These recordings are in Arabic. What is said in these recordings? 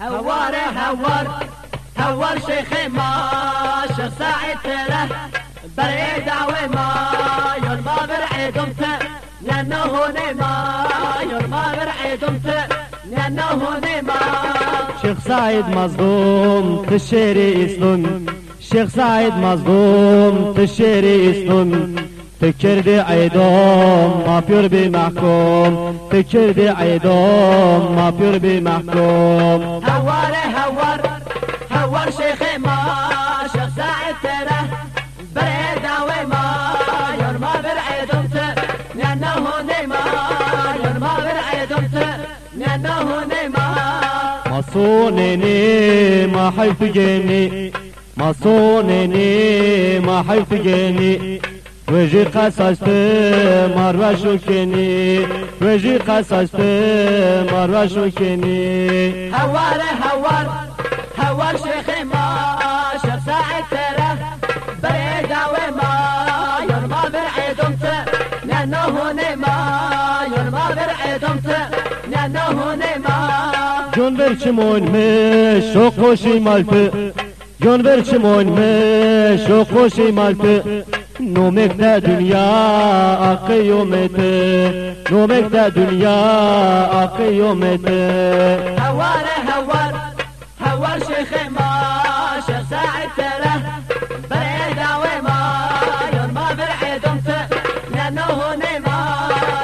هوار هوار هوار شيخ ما شيخ سعيد تره. بري دعوة ما يرمى برعيدمت لأنه نما يرمى برعيدمت لأنه نما شيخ سعيد مظلوم تشيري اسلم شيخ سعيد مظلوم تشيري اسلم تكردي عيدوم ما بير بمحكوم. تكردي عيدوم ما بير بمحكوم. هوار هوار هوار شيخ ما شيخ سعيد تره بري دعوة ما يرمى برعيدمت لأنه نما يرمى برعيدمت لأنه نما مصونني ما حيف جيني. مصونني ما حيف جيني. وجي قصصت مرة شوكني وجي قصصت مرة شوكني هوار هوار هوار شيخ ما شيخ سعيد تره بري دعوة ما يرمى برعيدمت لأنه نما يرمى برعيدمت لأنه نما جون برچمون مش و خوشی مالپ جون برچمون مش و خوشی مالپ نومک ده دنیا اقیومت نومک ده دنیا اقیومت هوار هوار هوار شيخ ما شيخ سعيد تره بري دعوة ما يرمى برعيدمت لأنه نما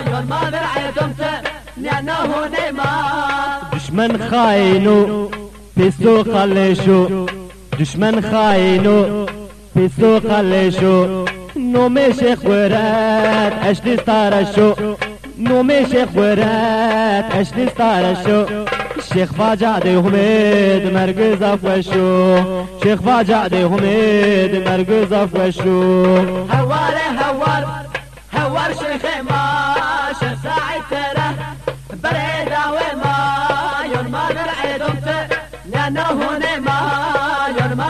يرمى برعيدمت لأنه نما düşman خاينو pisto خلشو düşman خاينو pisto خلشو نومي شيخ ورات اشلي ستارشو نومي شيخ ورات اشلي ستارشو شيخ فاجعدي هميد مرقز افوشو شيخ فاجعدي هميد مرقز افوشو هوار هوار هوار شيخ ما شيخ سعيد تره بري دعوة ما يرمى برعيدمت لأنه نما يرمى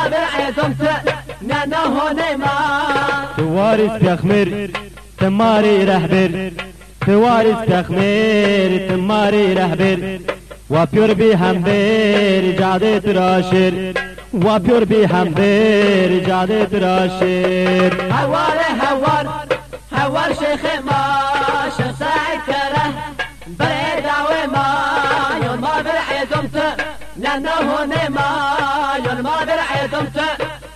لأنه نما توارث تخمر تماري رهبر توارث تخمر تماري رهبر وبيور بي همبر جاده تراشر وبيور بي همبر جاده تراشر هوار هوار هوار شيخ ما شيخ سعيد تره بري دعوة ما يرمى برعيدمت لأنه نما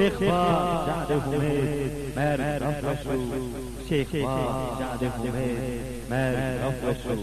شیخ با جاده همه مر رفت شو شیخ با جاده همه مر رفت شو